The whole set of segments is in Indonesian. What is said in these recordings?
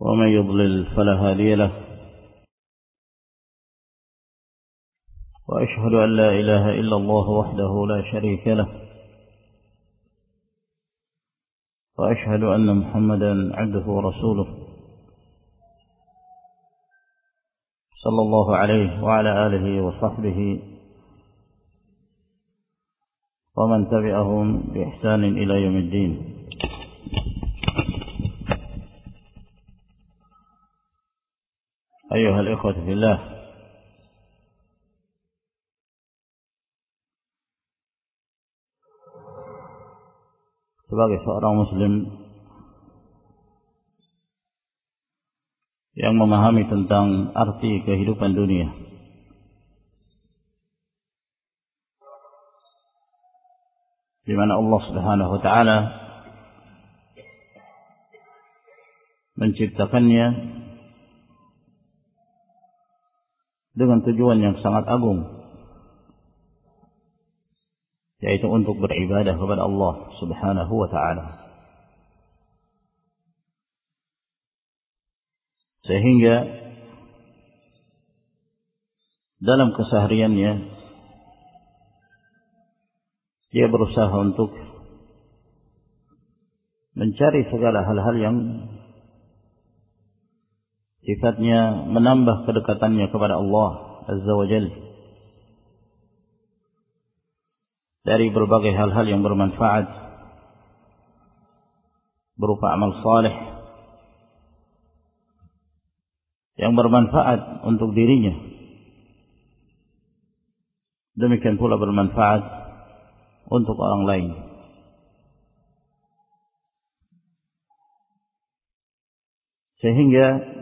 ومن يضلل فلا هادي له. وأشهد أن لا إله إلا الله وحده لا شريك له. وأشهد أن محمدا عبده ورسوله. صلى الله عليه وعلى آله وصحبه ومن تبعهم بإحسان إلى يوم الدين. أيها الإخوة في الله sebagai seorang muslim yang memahami tentang arti kehidupan dunia di mana Allah Subhanahu wa taala menciptakannya dengan tujuan yang sangat agung yaitu untuk beribadah kepada Allah Subhanahu wa taala. Sehingga dalam kesehariannya dia berusaha untuk mencari segala hal-hal yang sifatnya menambah kedekatannya kepada Allah Azza wa Jalla dari berbagai hal-hal yang bermanfaat. Berupa amal saleh. Yang bermanfaat untuk dirinya. Demikian pula bermanfaat untuk orang lain. Sehingga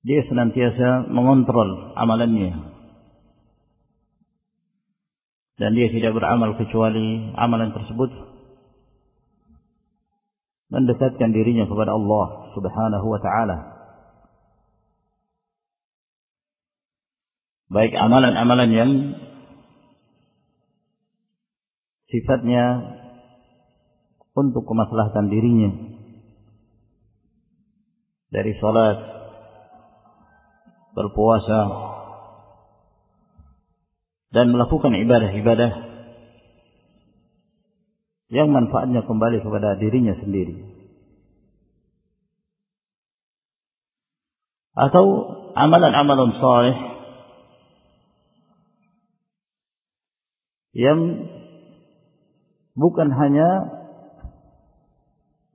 dia senantiasa mengontrol amalannya. Dan dia tidak beramal kecuali amalan tersebut. Mendekatkan dirinya kepada Allah Subhanahu wa taala. Baik amalan-amalan yang sifatnya untuk kemaslahatan dirinya. Dari salat berpuasa dan melakukan ibadah-ibadah yang manfaatnya kembali kepada dirinya sendiri. Atau amalan-amalan saleh yang bukan hanya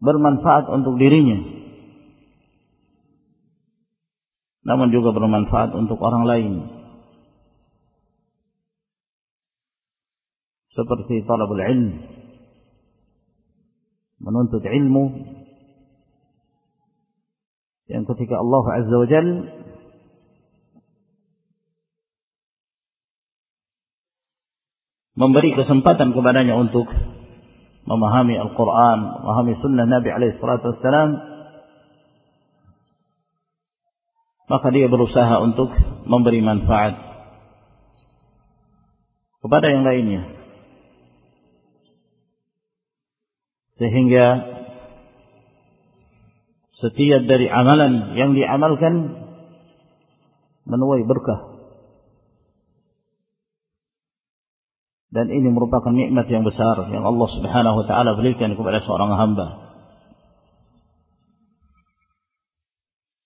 bermanfaat untuk dirinya namun juga bermanfaat untuk orang lain. Seperti talabul ilm, menuntut ilmu yang ketika Allah Azza wa Jal memberi kesempatan kepadanya untuk memahami Al-Quran, memahami sunnah Nabi alaihi salatu wassalam, maka dia berusaha untuk memberi manfaat kepada yang lainnya. Sehingga setiap dari amalan yang diamalkan menuai berkah. Dan ini merupakan nikmat yang besar yang Allah Subhanahu wa taala berikan kepada seorang hamba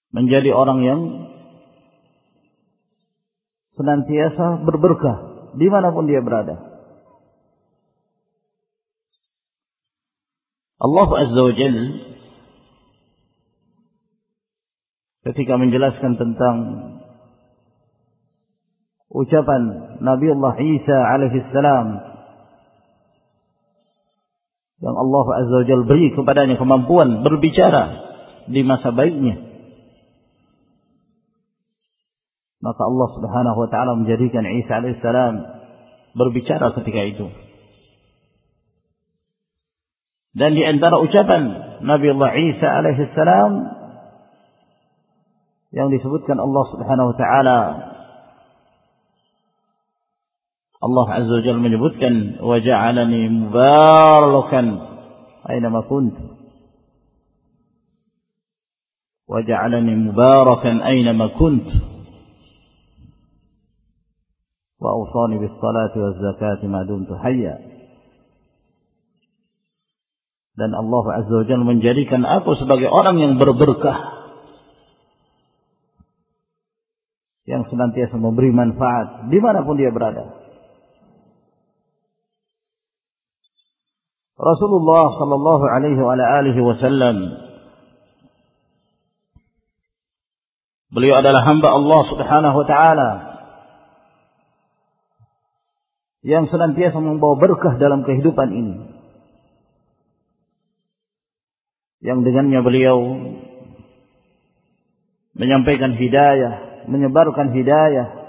menjadi orang yang senantiasa berberkah di mana pun dia berada. Allah Azza wa Jal ketika menjelaskan tentang ucapan Nabi Allah Isa alaihi salam yang Allah Azza wa Jalla beri kepadanya kemampuan berbicara di masa baiknya. Maka Allah Subhanahu wa taala menjadikan Isa alaihissalam berbicara ketika itu. Dan di antara ucapan Nabi Allah Isa alaihissalam yang disebutkan Allah Subhanahu wa taala Allah Azza wa Jalla menyebutkan wa ja'alani mubarakan aina kunt wa ja'alani mubarakan aina kunt salati waz zakati ma dumtu hayya dan Allah Azza wa Jalla menjadikan aku sebagai orang yang berberkah. Yang senantiasa memberi manfaat di mana pun dia berada. Rasulullah sallallahu alaihi wa alihi wasallam Beliau adalah hamba Allah Subhanahu wa taala yang senantiasa membawa berkah dalam kehidupan ini. Yang dengannya beliau menyampaikan hidayah, menyebarkan hidayah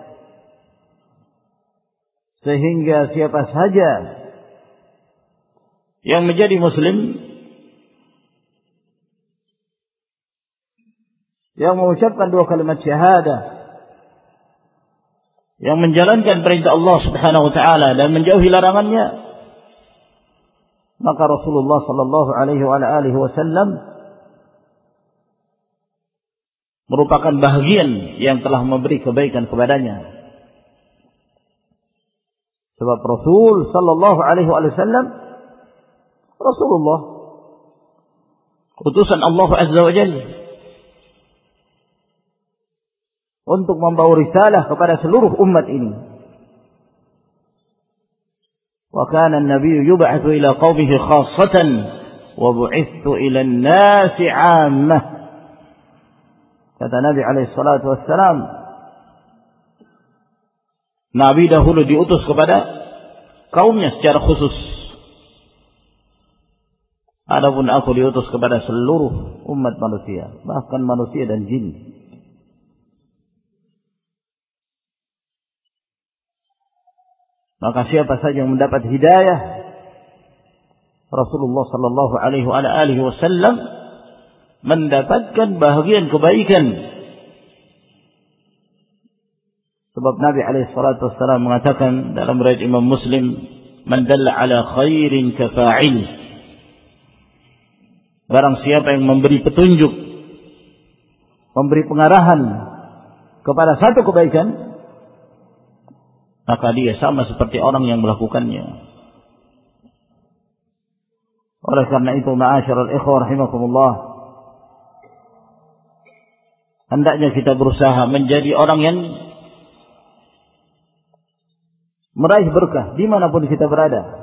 sehingga siapa saja yang menjadi muslim yang mengucapkan dua kalimat syahadah yang menjalankan perintah Allah Subhanahu wa taala dan menjauhi larangannya. Maka Rasulullah sallallahu alaihi wa alihi wasallam merupakan bahagian yang telah memberi kebaikan kepadanya. Sebab Rasul sallallahu alaihi wasallam Rasulullah utusan Allah Azza wa Jalla untuk membawa risalah kepada seluruh umat ini. Wa kana an-nabiy yub'atsu ila qaumihi khassatan wa bu'ithu ila an-nasi 'ammah. Kata Nabi alaihi salatu wassalam, Nabi dahulu diutus kepada kaumnya secara khusus. Adapun aku diutus kepada seluruh umat manusia, bahkan manusia dan jin. Maka siapa saja yang mendapat hidayah Rasulullah sallallahu alaihi wasallam mendapatkan bahagian kebaikan. Sebab Nabi alaihi salatu wasallam mengatakan dalam riwayat Imam Muslim, "Man dalla ala khairin kafa'il." Barang siapa yang memberi petunjuk, memberi pengarahan kepada satu kebaikan, maka dia sama seperti orang yang melakukannya. Oleh karena itu, ma'asyiral ikhwah rahimakumullah, hendaknya kita berusaha menjadi orang yang meraih berkah di mana pun kita berada.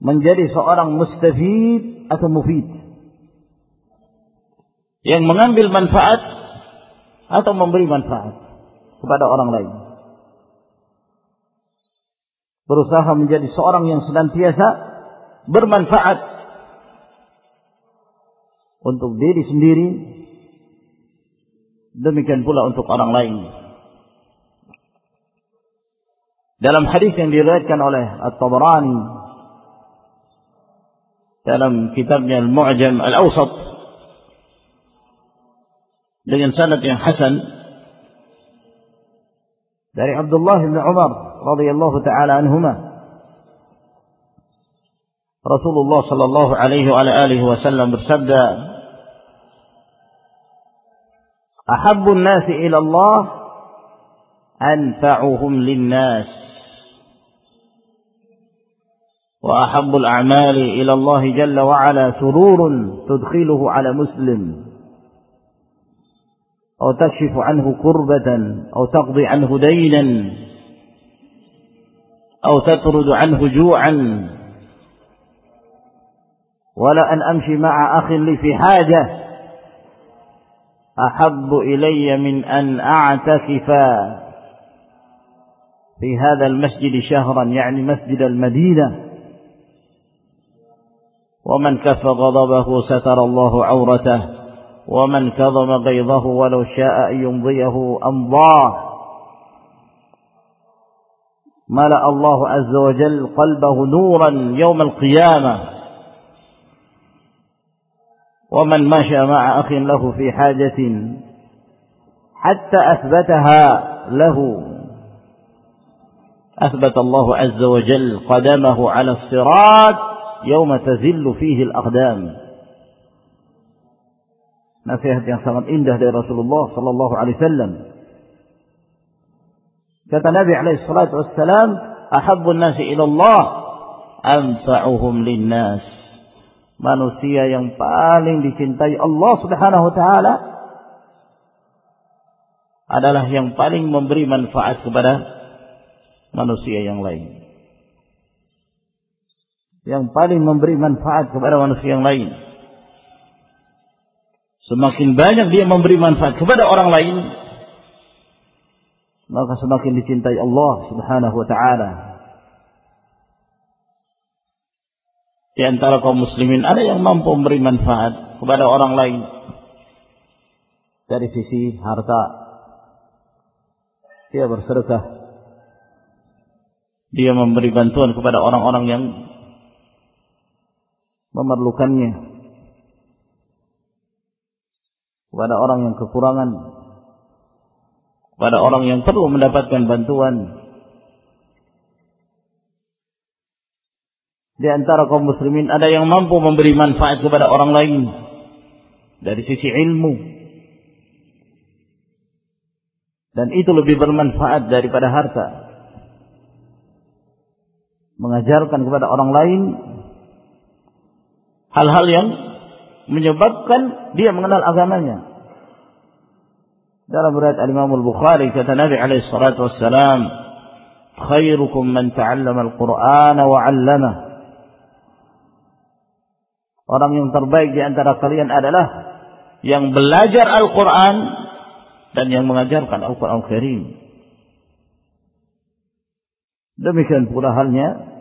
Menjadi seorang mustafid atau mufid. Yang mengambil manfaat atau memberi manfaat kepada orang lain. Berusaha menjadi seorang yang senantiasa bermanfaat untuk diri sendiri. Demikian pula untuk orang lain. Dalam hadis yang diriwayatkan oleh At-Tabarani dalam kitabnya Al-Mu'jam Al-Awsat dengan sanad yang hasan دار عبد الله بن عمر رضي الله تعالى عنهما رسول الله صلى الله عليه وعلى آله وسلم برسد أحب الناس إلى الله أنفعهم للناس وأحب الأعمال إلى الله جل وعلا سرور تدخله على مسلم أو تكشف عنه كربة أو تقضي عنه دينا أو تطرد عنه جوعا. ولا أن أمشي مع أخ لي في حاجة. أحب إلي من أن أعتكف في هذا المسجد شهرا يعني مسجد المدينة. ومن كف غضبه ستر الله عورته. ومن كظم غيظه ولو شاء أن يمضيه أمضاه. ملأ الله عز وجل قلبه نورا يوم القيامة. ومن مشى مع أخ له في حاجة حتى أثبتها له. أثبت الله عز وجل قدمه على الصراط يوم تزل فيه الأقدام. Nasihat yang sangat indah dari Rasulullah sallallahu alaihi wasallam Kata Nabi alaihi salatu wassalam, "Ahabbun nasi ila Allah anfa'uhum linnas." Manusia yang paling dicintai Allah Subhanahu wa taala adalah yang paling memberi manfaat kepada manusia yang lain. Yang paling memberi manfaat kepada manusia yang lain. Semakin banyak dia memberi manfaat kepada orang lain, maka semakin dicintai Allah Subhanahu wa taala. Di antara kaum muslimin ada yang mampu memberi manfaat kepada orang lain dari sisi harta. Dia bersedekah. Dia memberi bantuan kepada orang-orang yang memerlukannya. Kepada orang yang kekurangan pada orang yang perlu mendapatkan bantuan. Di antara kaum muslimin ada yang mampu memberi manfaat kepada orang lain dari sisi ilmu. Dan itu lebih bermanfaat daripada harta. Mengajarkan kepada orang lain hal-hal yang menyebabkan dia mengenal agamanya. dalam riwayat Imam Al-Bukhari kata Nabi alaihi salatu wassalam khairukum man ta'allama al-Qur'ana wa 'allama Orang yang terbaik di antara kalian adalah yang belajar Al-Qur'an dan yang mengajarkan Al-Qur'an Karim. Demikian pula halnya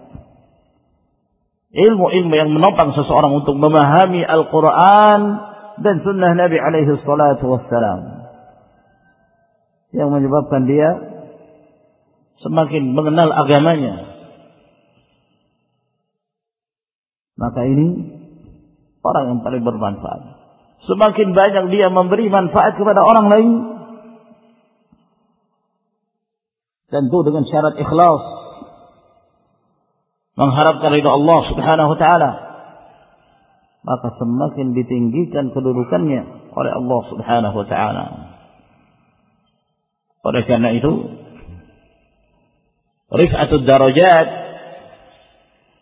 ilmu-ilmu yang menopang seseorang untuk memahami Al-Quran dan sunnah Nabi alaihi salatu wassalam. yang menyebabkan dia semakin mengenal agamanya. Maka ini orang yang paling bermanfaat. Semakin banyak dia memberi manfaat kepada orang lain, tentu dengan syarat ikhlas, mengharapkan ridha Allah Subhanahu wa taala, maka semakin ditinggikan kedudukannya oleh Allah Subhanahu wa taala. Oleh karena itu, rif'atul darajat,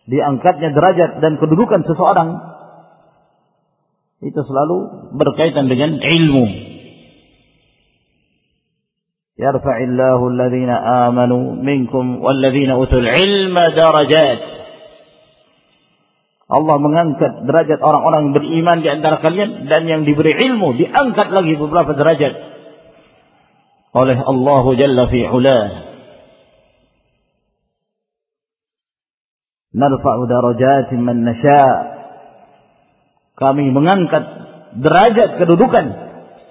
diangkatnya derajat dan kedudukan seseorang, itu selalu berkaitan dengan ilmu. Yarfa'illahu alladhina amanu minkum walladhina utul ilma darajat. Allah mengangkat derajat orang-orang beriman di antara kalian dan yang diberi ilmu diangkat lagi beberapa derajat oleh Allah Jalla fi'ula. Narfa'u darajatin man nasha' Kami mengangkat derajat kedudukan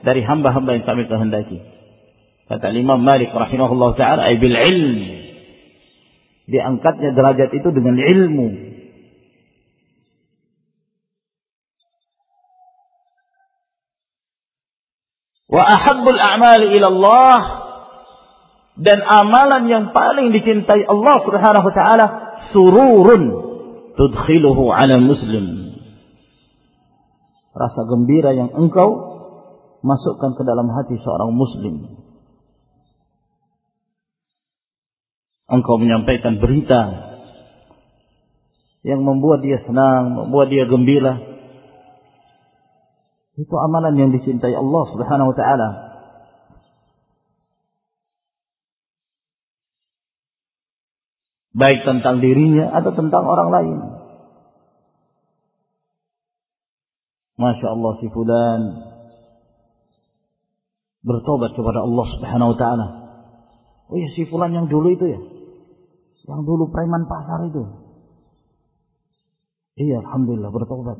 dari hamba-hamba yang kami kehendaki. Kata Imam Malik rahimahullah ta'ala, ay bil ilm. Diangkatnya derajat itu dengan ilmu. Wa ahabbul a'mali ila Allah dan amalan yang paling dicintai Allah Subhanahu wa taala sururun tudkhiluhu 'ala muslim. Rasa gembira yang engkau masukkan ke dalam hati seorang muslim. Engkau menyampaikan berita yang membuat dia senang, membuat dia gembira, Itu amalan yang dicintai Allah Subhanahu wa taala. Baik tentang dirinya atau tentang orang lain. Masya Allah si fulan bertobat kepada Allah Subhanahu wa taala. Oh ya si fulan yang dulu itu ya. Yang dulu preman pasar itu. Iya, alhamdulillah bertobat.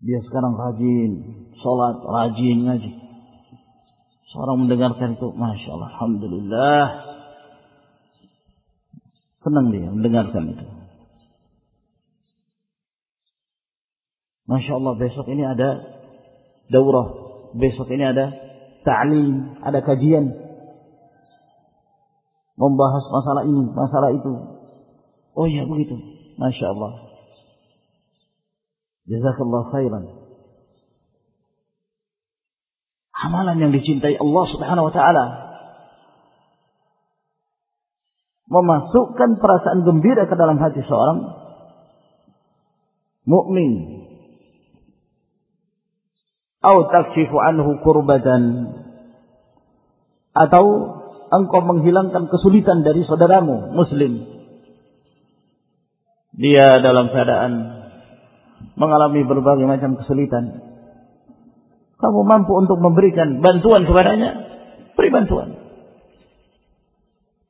Dia sekarang rajin, sholat, rajin ngaji. Seorang mendengarkan itu, masya Allah, alhamdulillah. Senang dia mendengarkan itu. Masya Allah besok ini ada daurah. Besok ini ada ta'lim, ada kajian. Membahas masalah ini, masalah itu. Oh iya begitu. Masya Allah. Jazakallah khairan. Amalan yang dicintai Allah subhanahu wa ta'ala. Memasukkan perasaan gembira ke dalam hati seorang mukmin atau takshifu anhu kurbatan atau engkau menghilangkan kesulitan dari saudaramu muslim. Dia dalam keadaan mengalami berbagai macam kesulitan. Kamu mampu untuk memberikan bantuan kepadanya? Beri bantuan.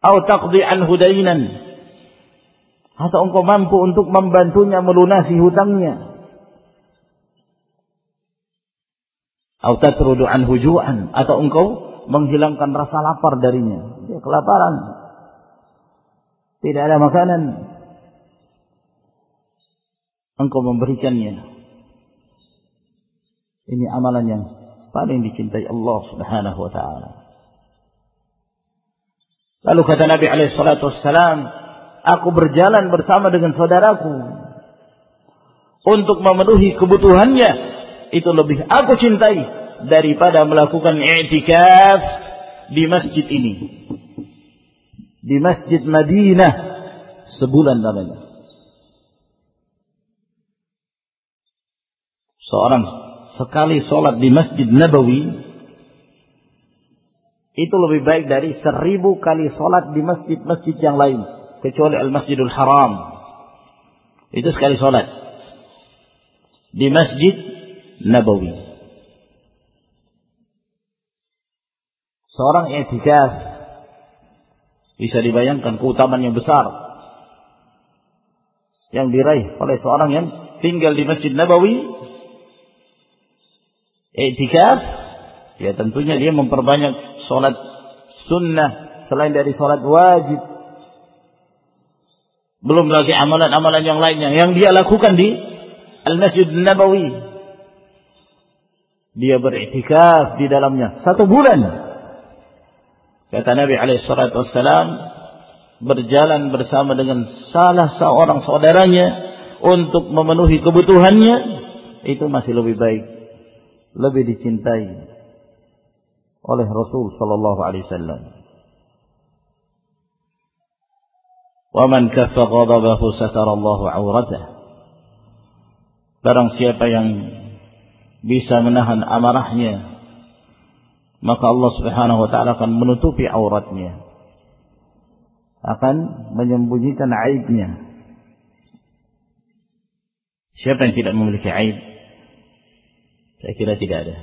Atau atau engkau mampu untuk membantunya melunasi hutangnya? Atau atau engkau menghilangkan rasa lapar darinya. Dia kelaparan. Tidak ada makanan. Engkau memberikannya. Ini amalan yang paling dicintai Allah Subhanahu wa taala. Lalu kata Nabi alaihi salatu wassalam, aku berjalan bersama dengan saudaraku untuk memenuhi kebutuhannya itu lebih aku cintai daripada melakukan i'tikaf di masjid ini. Di Masjid Madinah sebulan namanya. Seorang sekali sholat di Masjid Nabawi itu lebih baik dari seribu kali sholat di masjid-masjid yang lain kecuali Al-Masjidul Haram. Itu sekali sholat. Di Masjid Nabawi. Seorang i'tikaf. Bisa dibayangkan keutamaan yang besar. Yang diraih oleh seorang yang tinggal di Masjid Nabawi. I'tikaf. Ya tentunya dia memperbanyak sholat sunnah. Selain dari sholat wajib. Belum lagi amalan-amalan yang lainnya. Yang dia lakukan di Al-Masjid Nabawi. Dia beriktikaf di dalamnya. Satu bulan. Kata Nabi alaihissalatu wassalam, berjalan bersama dengan salah seorang saudaranya untuk memenuhi kebutuhannya, itu masih lebih baik, lebih dicintai oleh Rasul sallallahu alaihi wasallam. 'auratahu. Barang siapa yang bisa menahan amarahnya maka Allah Subhanahu wa taala akan menutupi auratnya. Akan menyembunyikan aibnya. Siapa yang tidak memiliki aib? Saya kira tidak ada.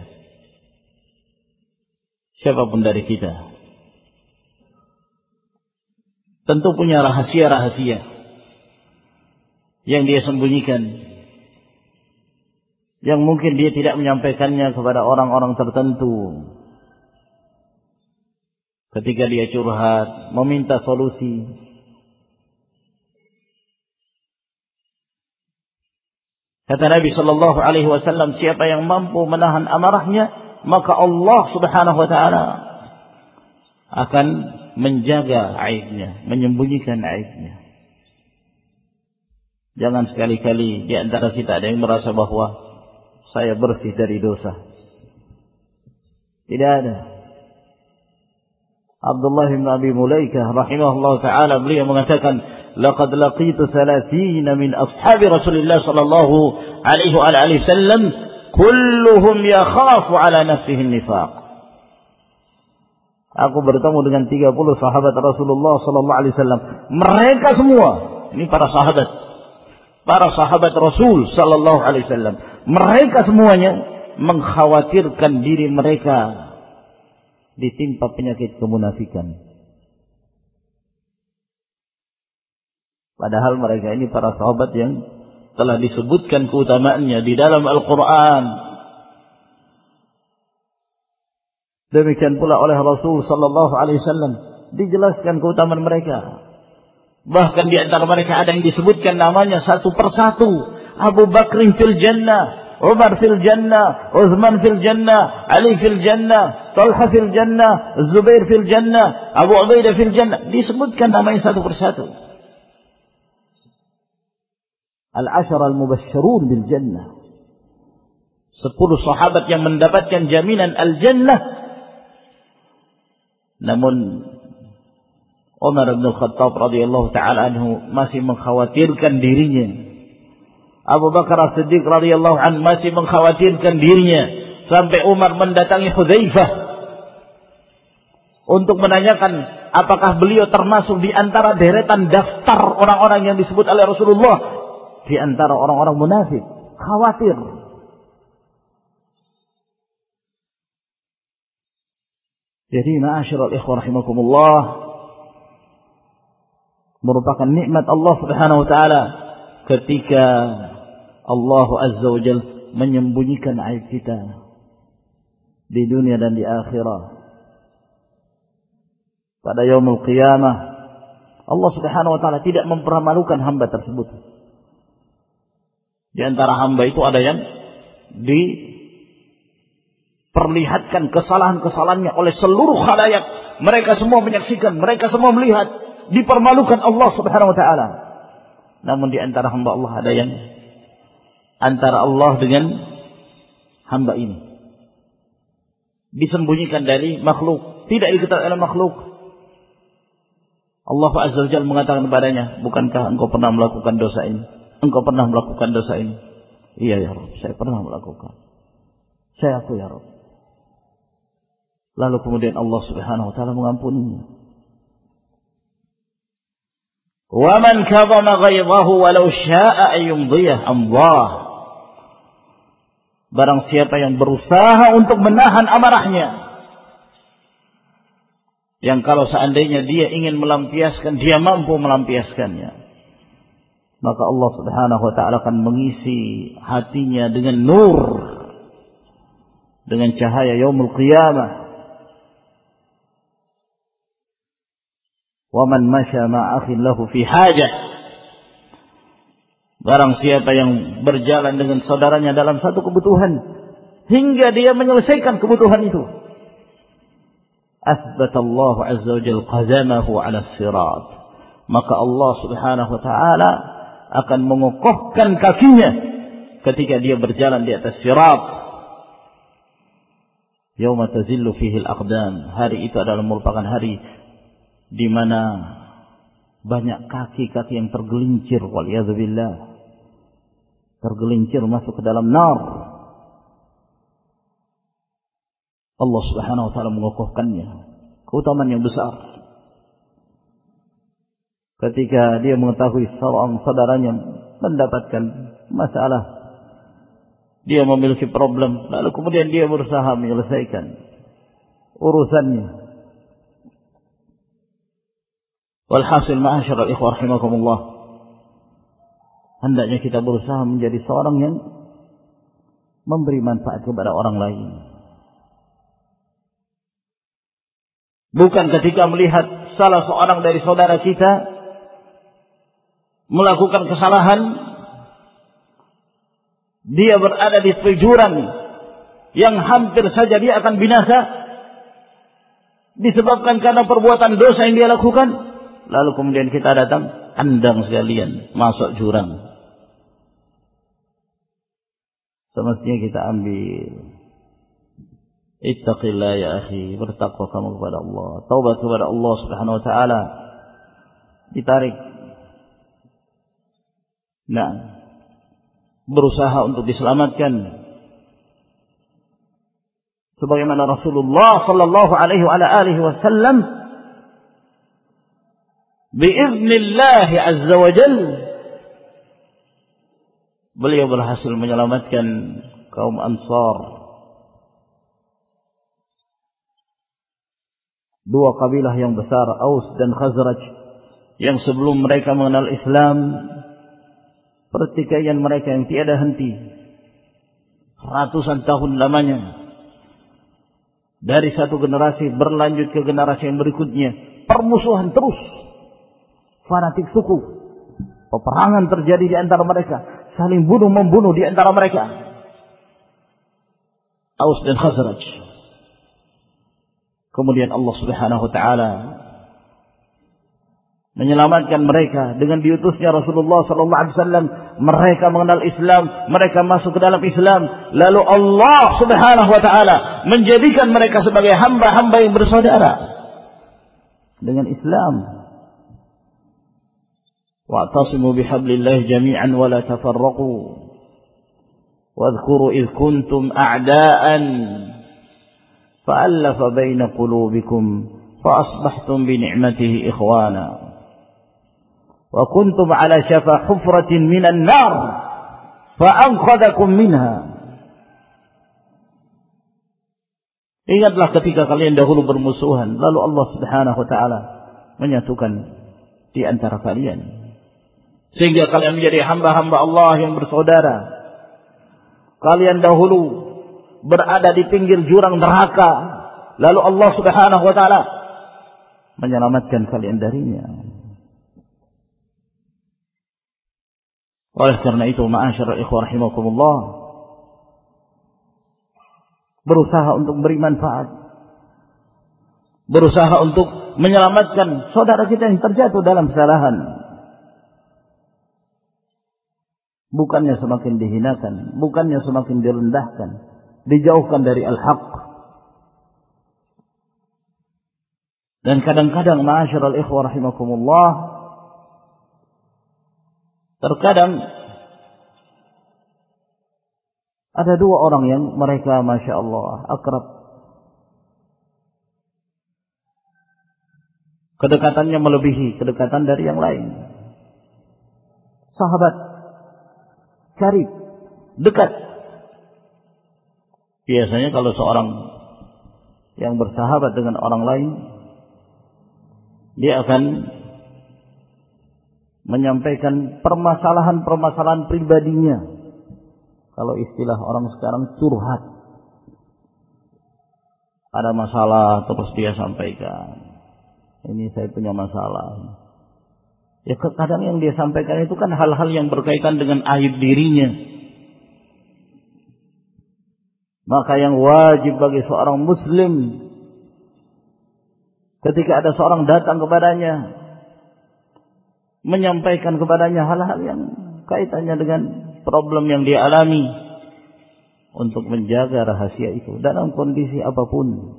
Siapa pun dari kita. Tentu punya rahasia-rahasia yang dia sembunyikan. Yang mungkin dia tidak menyampaikannya kepada orang-orang tertentu. Ketika dia curhat, meminta solusi. Kata Nabi Shallallahu Alaihi Wasallam, siapa yang mampu menahan amarahnya, maka Allah Subhanahu Wa Taala akan menjaga aibnya, menyembunyikan aibnya. Jangan sekali-kali di antara kita ada yang merasa bahwa saya bersih dari dosa. Tidak ada. Abdullah bin Abi Mulaikah rahimahullah taala beliau mengatakan laqad laqitu 30 min ashabi Rasulullah sallallahu alaihi wa alihi kulluhum yakhafu ala nafsihi nifaq. Aku bertemu dengan 30 sahabat Rasulullah sallallahu alaihi wasallam. Mereka semua, ini para sahabat. Para sahabat Rasul sallallahu alaihi wasallam mereka semuanya mengkhawatirkan diri mereka ditimpa penyakit kemunafikan. Padahal mereka ini para sahabat yang telah disebutkan keutamaannya di dalam Al-Quran. Demikian pula oleh Rasul Sallallahu Alaihi Wasallam dijelaskan keutamaan mereka. Bahkan di antara mereka ada yang disebutkan namanya satu persatu. Abu Bakrin fil Jannah, Umar fil Jannah, Uthman fil Jannah, Ali fil Jannah, Talha fil Jannah, Zubair fil Jannah, Abu Ubaidah fil Jannah. Disebutkan namanya satu persatu. Al-Ashar al-Mubashirun bil Jannah. Sepuluh sahabat yang mendapatkan jaminan Al-Jannah. Namun Umar bin Khattab radhiyallahu taala anhu masih mengkhawatirkan dirinya. Abu Bakar As-Siddiq radhiyallahu anhu masih mengkhawatirkan dirinya sampai Umar mendatangi Hudzaifah untuk menanyakan apakah beliau termasuk di antara deretan daftar orang-orang yang disebut oleh Rasulullah di antara orang-orang munafik, khawatir. Jadi ma'asyiral ikhwah rahimakumullah merupakan nikmat Allah Subhanahu wa taala ketika Allah Azza wa Jalla menyembunyikan aib kita di dunia dan di akhirat. Pada yaumul qiyamah Allah Subhanahu wa taala tidak mempermalukan hamba tersebut. Di antara hamba itu ada yang diperlihatkan kesalahan-kesalahannya oleh seluruh khalayak. Mereka semua menyaksikan, mereka semua melihat. Dipermalukan Allah subhanahu wa ta'ala. Namun di antara hamba Allah ada yang antara Allah dengan hamba ini. Disembunyikan dari makhluk. Tidak diketahui oleh makhluk. Allah Azza wa Jalla mengatakan kepadanya, bukankah engkau pernah melakukan dosa ini? Engkau pernah melakukan dosa ini? Iya ya Rabb, saya pernah melakukan. Saya aku ya Rabb. Lalu kemudian Allah Subhanahu wa taala mengampuninya. Wa man kadhama ghaydahu walau syaa'a ayyumdiyah Allah. Barang siapa yang berusaha untuk menahan amarahnya. Yang kalau seandainya dia ingin melampiaskan, dia mampu melampiaskannya. Maka Allah Subhanahu wa taala akan mengisi hatinya dengan nur. Dengan cahaya yaumul qiyamah. Wa man masya ma'akhin lahu fi hajah. Barang siapa yang berjalan dengan saudaranya dalam satu kebutuhan hingga dia menyelesaikan kebutuhan itu asbatallahu azza wa jalla qadamahu ala sirat maka Allah Subhanahu wa taala akan mengokohkan kakinya ketika dia berjalan di atas sirat. Yauma tazillu fihi al-aqdam. Hari itu adalah merupakan hari di mana banyak kaki-kaki yang tergelincir waliyadzubillah. Tergelincir masuk ke dalam nar. Allah Subhanahu wa taala mengokohkannya. Keutamaan yang besar. Ketika dia mengetahui seorang saudaranya mendapatkan masalah. Dia memiliki problem. Lalu kemudian dia berusaha menyelesaikan urusannya. Walhasil ma'asyara ikhwah rahimakumullah. Hendaknya kita berusaha menjadi seorang yang memberi manfaat kepada orang lain bukan ketika melihat salah seorang dari saudara kita melakukan kesalahan, dia berada di tujuan yang hampir saja dia akan binasa disebabkan karena perbuatan dosa yang dia lakukan. Lalu kemudian kita datang, andang sekalian masuk jurang. Semestinya kita ambil Ittaqillah ya akhi, bertakwa kamu kepada Allah, taubat kepada Allah Subhanahu wa taala. Ditarik Nah, berusaha untuk diselamatkan. Sebagaimana Rasulullah sallallahu alaihi wa alihi wasallam biiznillah azza wa jal beliau berhasil menyelamatkan kaum Ansar dua kabilah yang besar Aus dan Khazraj yang sebelum mereka mengenal Islam pertikaian mereka yang tiada henti. Ratusan tahun lamanya dari satu generasi berlanjut ke generasi yang berikutnya permusuhan terus. Fanatik suku. Peperangan terjadi di antara mereka. Saling bunuh membunuh di antara mereka. Aus dan Khazraj kemudian Allah Subhanahu wa taala menyelamatkan mereka dengan diutusnya Rasulullah sallallahu alaihi wasallam. Mereka mengenal Islam mereka masuk ke dalam Islam. Lalu Allah Subhanahu wa taala menjadikan mereka sebagai hamba-hamba yang bersaudara dengan Islam. Wa'tasimu bihablillahi jami'an wa la tafarraqu. Wadhkuru idh kuntum a'da'an fa'alafa baina qulubikum فأصبحتم بنعمته إخوانا وكنتم على شفا حفرة من النار فأنقذكم منها Ingatlah ketika kalian dahulu bermusuhan, lalu Allah Subhanahu wa taala menyatukan di antara kalian. Sehingga kalian menjadi hamba-hamba Allah yang bersaudara. Kalian dahulu berada di pinggir jurang neraka, lalu Allah Subhanahu wa taala menyelamatkan kalian darinya. Oleh karena itu, ma'asyar ikhwah rahimakumullah, berusaha untuk beri manfaat. Berusaha untuk menyelamatkan saudara kita yang terjatuh dalam kesalahan. Bukannya semakin dihinakan, bukannya semakin direndahkan, dijauhkan dari al-haq. Dan kadang-kadang ma'asyiral ikhwah rahimakumullah Terkadang ada dua orang yang mereka masya Allah akrab. Kedekatannya melebihi kedekatan dari yang lain. Sahabat, cari dekat. Biasanya kalau seorang yang bersahabat dengan orang lain, dia akan menyampaikan permasalahan-permasalahan pribadinya. Kalau istilah orang sekarang curhat. Ada masalah terus dia sampaikan. Ini saya punya masalah. Ya kadang yang dia sampaikan itu kan hal-hal yang berkaitan dengan aib dirinya. Maka yang wajib bagi seorang muslim ketika ada seorang datang kepadanya menyampaikan kepadanya hal-hal yang kaitannya dengan problem yang dia alami untuk menjaga rahasia itu dalam kondisi apa pun.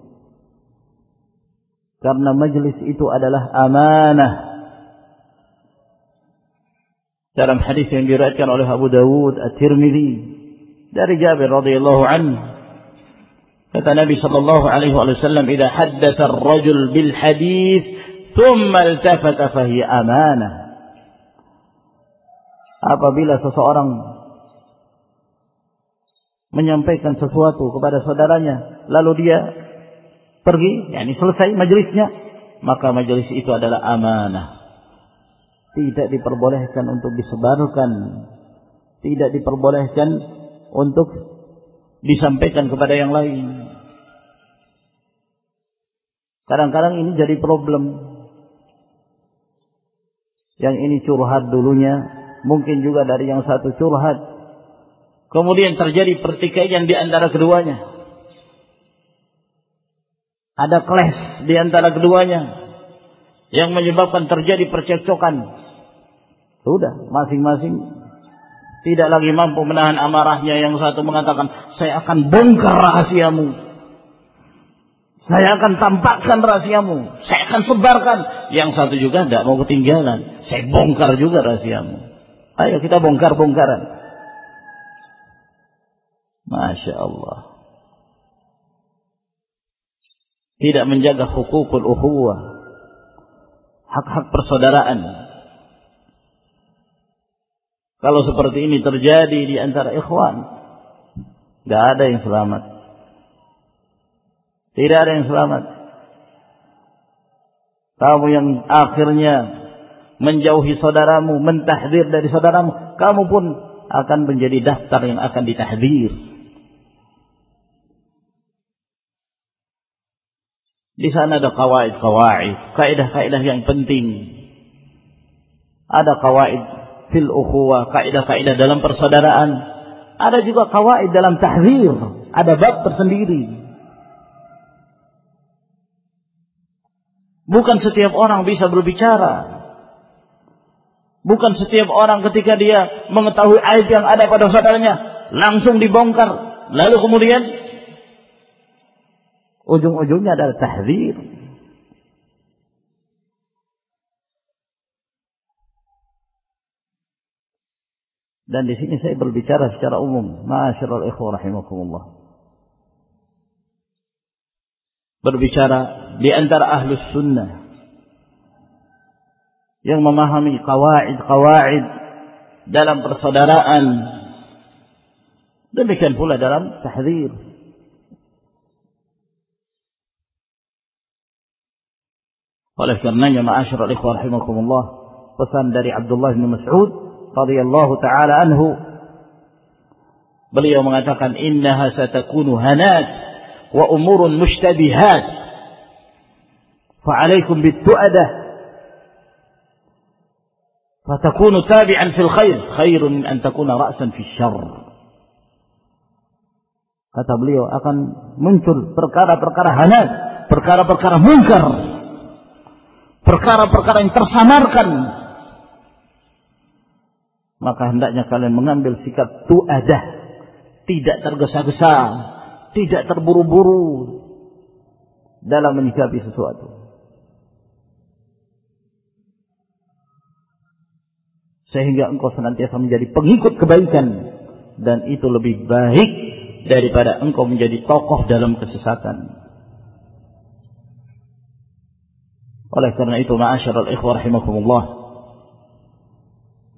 Karena majelis itu adalah amanah. Dalam hadis yang diriwayatkan oleh Abu Dawud At-Tirmidzi dari Jabir radhiyallahu anhu kata Nabi sallallahu alaihi wasallam "Idza haddatha ar-rajul bil hadis thumma iltafata fa hiya amanah." apabila seseorang menyampaikan sesuatu kepada saudaranya lalu dia pergi yakni selesai majelisnya maka majelis itu adalah amanah tidak diperbolehkan untuk disebarkan tidak diperbolehkan untuk disampaikan kepada yang lain kadang-kadang ini jadi problem yang ini curhat dulunya mungkin juga dari yang satu curhat. Kemudian terjadi pertikaian di antara keduanya. Ada clash di antara keduanya yang menyebabkan terjadi percekcokan. Sudah, masing-masing tidak lagi mampu menahan amarahnya yang satu mengatakan, "Saya akan bongkar rahasiamu." Saya akan tampakkan rahasiamu. Saya akan sebarkan. Yang satu juga tidak mau ketinggalan. Saya bongkar juga rahasiamu. Ayo kita bongkar-bongkaran. Masya Allah. Tidak menjaga hukukul uhuwah. Hak-hak persaudaraan. Kalau seperti ini terjadi di antara ikhwan. Tidak ada yang selamat. Tidak ada yang selamat. Kamu yang akhirnya menjauhi saudaramu, mentahdir dari saudaramu, kamu pun akan menjadi daftar yang akan ditahdir. Di sana ada kawaid-kawaid, kaidah-kaidah yang penting. Ada kawaid fil ukhuwah, kaidah-kaidah dalam persaudaraan. Ada juga kawaid dalam tahdir, ada bab tersendiri. Bukan setiap orang bisa berbicara. Bukan setiap orang ketika dia mengetahui aib yang ada pada saudaranya langsung dibongkar. Lalu kemudian ujung-ujungnya adalah tahzir. Dan di sini saya berbicara secara umum. Ma'asyiral ikhwah rahimakumullah. Berbicara di antara ahlus sunnah. Yang memahami kawaid-kawaid dalam persaudaraan. Demikian pula dalam tahzir. Oleh karenanya ma'asyiral ikhwah rahimakumullah, pesan dari Abdullah bin Mas'ud radhiyallahu taala anhu. Beliau mengatakan innaha satakunu hanat wa umurun mushtabihat. Fa'alaikum bitu'adah. Fatakunu tabi'an fil khair. Khairun min an takuna ra'san fil syarr. Kata beliau akan muncul perkara-perkara hanat perkara-perkara mungkar perkara-perkara yang tersamarkan maka hendaknya kalian mengambil sikap tuadah. Tidak tergesa-gesa. Tidak terburu-buru. Dalam menyikapi sesuatu. Sehingga engkau senantiasa menjadi pengikut kebaikan. Dan itu lebih baik daripada engkau menjadi tokoh dalam kesesatan. Oleh karena itu, ma'asyiral ikhwah rahimakumullah.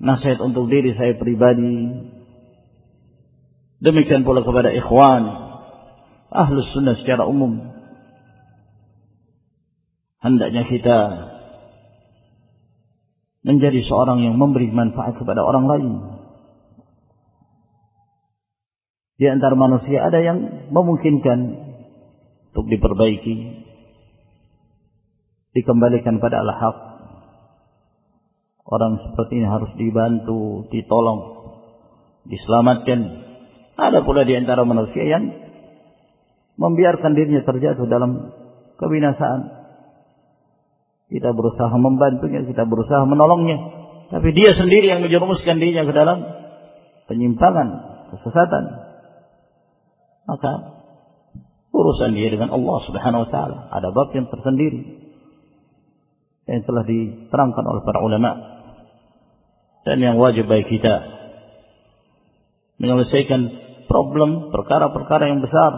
Nasihat untuk diri saya pribadi. Demikian pula kepada ikhwan. Ahlus sunnah secara umum. Hendaknya kita menjadi seorang yang memberi manfaat kepada orang lain. Di antara manusia ada yang memungkinkan untuk diperbaiki, dikembalikan pada al-haq. Orang seperti ini harus dibantu, ditolong, diselamatkan. Ada pula di antara manusia yang membiarkan dirinya terjatuh dalam kebinasaan. Kita berusaha membantunya, kita berusaha menolongnya. Tapi dia sendiri yang menjerumuskan dirinya ke dalam penyimpangan, kesesatan. Maka urusan dia dengan Allah Subhanahu wa taala ada bab yang tersendiri yang telah diterangkan oleh para ulama. Dan yang wajib bagi kita. Menyelesaikan problem perkara-perkara yang besar.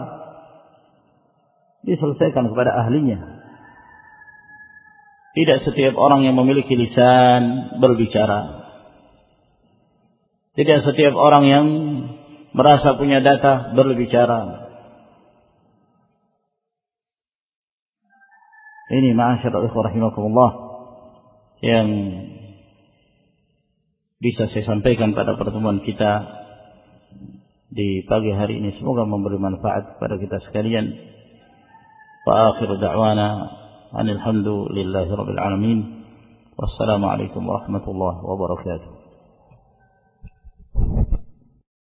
Diselesaikan kepada ahlinya. Tidak setiap orang yang memiliki lisan berbicara. Tidak setiap orang yang merasa punya data berbicara. Ini ma'asyar ikhwah rahimakumullah yang bisa saya sampaikan pada pertemuan kita di pagi hari ini semoga memberi manfaat kepada kita sekalian. Wa akhiru da'wana anil hamdulillahi rabbil alamin. Wassalamualaikum warahmatullahi wabarakatuh.